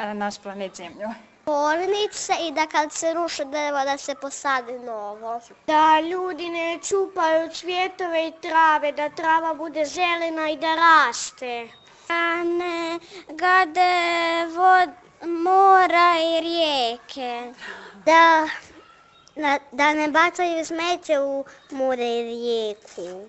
e, naš planet Zemlju? Tvornice i da kad se ruši drvo da se posadi novo. Da ljudi ne čupaju cvjetove i trave, da trava bude zelena i da raste. Da ne gade vod, mora i rijeke. Da, da, da ne bacaju smeće u more i rijeku.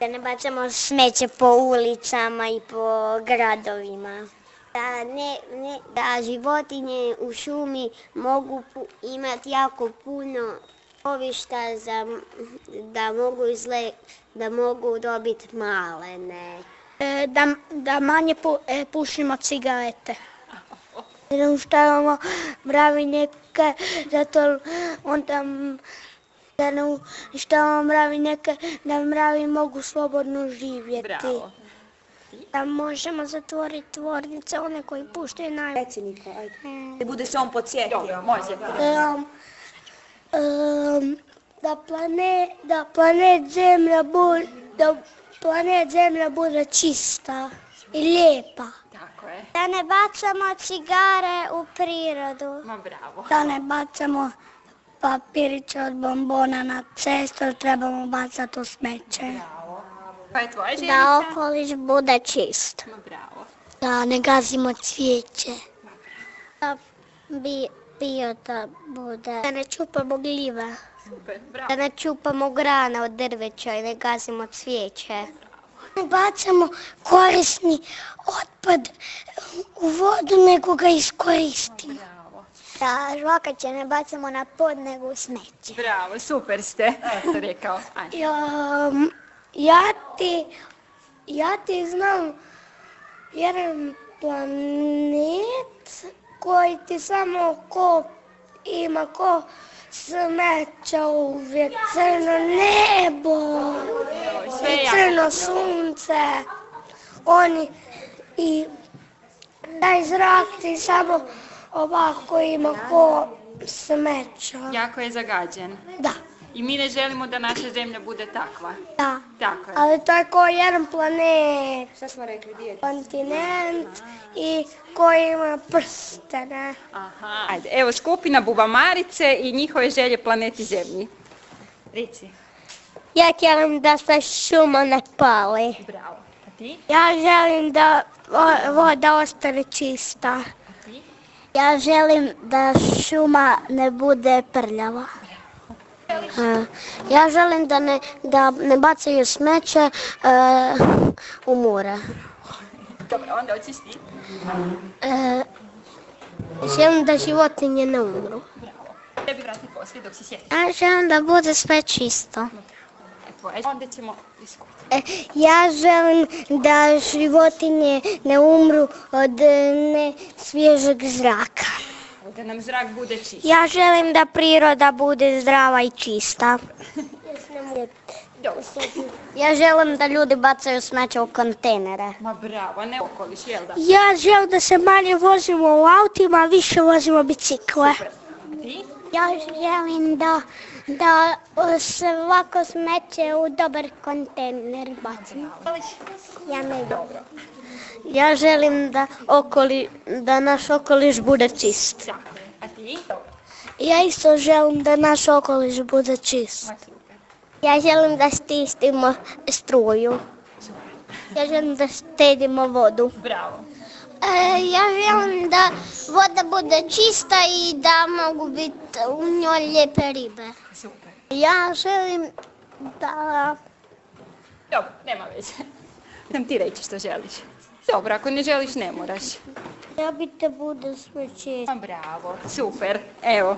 Da ne bacamo smeće po ulicama i po gradovima. Da, ne, ne, da životinje u šumi mogu pu- imati jako puno ovišta za, da mogu izle, da mogu dobiti malene. E, da, da manje pu, e, pušimo cigarete. Ne uništavamo mravinjake, zato onda da ne uništavamo mravinjake, da mravi mogu slobodno živjeti. Bravo. Da možemo zatvoriti tvornice, one koji puštaju naj... Predsjednika, ajde. Da bude se on podsjetio. Dobro, može. Um, um, da, planet, da planet Zemlja bude, da planet Zemlja bude čista i lijepa. Tako je. Da ne bacamo cigare u prirodu. Ma bravo. Da ne bacamo papiriće od bombona na cestu, trebamo bacati u smeće. Bravo. Pa je tvoja Da okoliš bude čist. Ma bravo. Da ne gazimo cvijeće. Da bi bio da bude. Da ne čupamo gljive. Super, bravo. Da ne čupamo grana od drveća i ne gazimo cvijeće. Ne bacamo korisni otpad u vodu, nego ga iskoristimo. Da žvakaće ne bacamo na pod nego u smeće. Bravo, super ste. Eto rekao. Ajde. Ja, ti, ja ti znam jedan planet koji ti samo ko ima ko smeća uvijek, crno nebo i crno sunce, oni i taj zrak ti samo ovako ima ko smeća. Jako je zagađen. Da, I mi ne želimo da naša zemlja bude takva. da. Tako je. Ali to je kao jedan planet, Šta smo rekli, dijete? kontinent i koji ima prstene. Aha. Ajde, evo skupina Bubamarice i njihove želje planeti Zemlji. Reci. Ja želim da se šuma ne pali. Bravo. A ti? Ja želim da vo- voda ostane čista. A ti? Ja želim da šuma ne bude prljava. Ja želim da ne, da ne bacaju smeće e, u more. Dobro, onda hoćeš ti. E, želim da životinje ne umru. Bravo. Tebi vrati poslije dok si sjetiš. Ja želim da bude sve čisto. E. Onda ćemo iskuti. E, Ja želim da životinje ne umru od e, ne svježeg zraka. Da nam zrak bude čist. Ja želim da priroda bude zdrava i čista. Ja želim da ljudi bacaju smeće u kontejnere. Ma bravo, ne okoliš, jel da? Ja želim da se manje vozimo u autima, a više vozimo bicikle. Super. Ti? Ja želim da, da svako smeće u dobar kontejner bacim. Ja ne Dobro. Ja želim da, okoli, da naš okoliš bude čist. A ti? Ja isto želim da naš okoliš bude čist. Ja želim da stistimo struju. Ja želim da štedimo vodu. Bravo. E, ja želim da voda bude čista i da mogu biti u njoj lijepe ribe. Super. Ja želim da... Dobro, nema veze. Nam ti reći što želiš. Dobro, ako ne želiš ne moraš. Ja bi te bude sve čisto. Ma bravo, super. Evo,